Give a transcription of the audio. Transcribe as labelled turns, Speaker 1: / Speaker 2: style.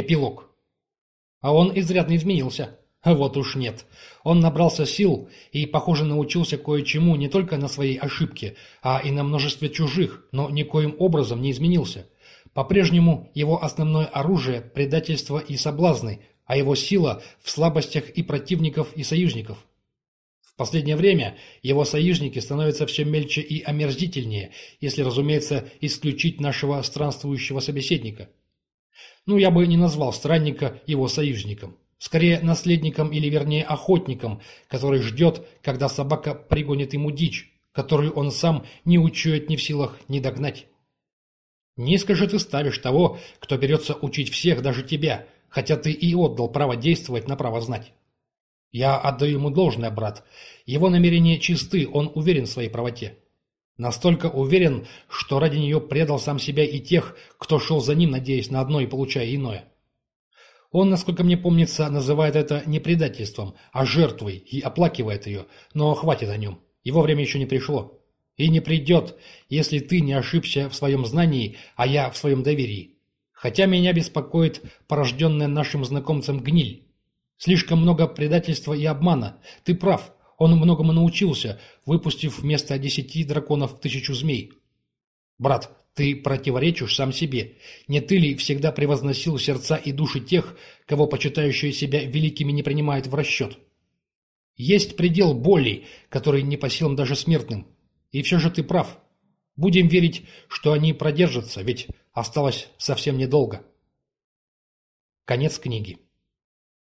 Speaker 1: Эпилог. А он изрядно изменился. Вот уж нет. Он набрался сил и, похоже, научился кое-чему не только на своей ошибке, а и на множестве чужих, но никоим образом не изменился. По-прежнему его основное оружие – предательство и соблазны, а его сила в слабостях и противников, и союзников. В последнее время его союзники становятся все мельче и омерзительнее, если, разумеется, исключить нашего странствующего собеседника. Ну, я бы не назвал странника его союзником. Скорее, наследником или, вернее, охотником, который ждет, когда собака пригонит ему дичь, которую он сам не учует ни в силах ни догнать. Низко же ты ставишь того, кто берется учить всех, даже тебя, хотя ты и отдал право действовать на право знать. Я отдаю ему должное, брат. Его намерения чисты, он уверен в своей правоте. Настолько уверен, что ради нее предал сам себя и тех, кто шел за ним, надеясь на одно и получая иное. Он, насколько мне помнится, называет это не предательством, а жертвой и оплакивает ее, но хватит о нем. Его время еще не пришло. И не придет, если ты не ошибся в своем знании, а я в своем доверии. Хотя меня беспокоит порожденная нашим знакомцем гниль. Слишком много предательства и обмана. Ты прав, он многому научился, выпустив вместо десяти драконов тысячу змей. Брат, ты противоречишь сам себе. Не ты ли всегда превозносил сердца и души тех, кого почитающие себя великими не принимают в расчет? Есть предел боли, который не по силам даже смертным. И все же ты прав. Будем верить, что они продержатся, ведь осталось совсем недолго. Конец книги.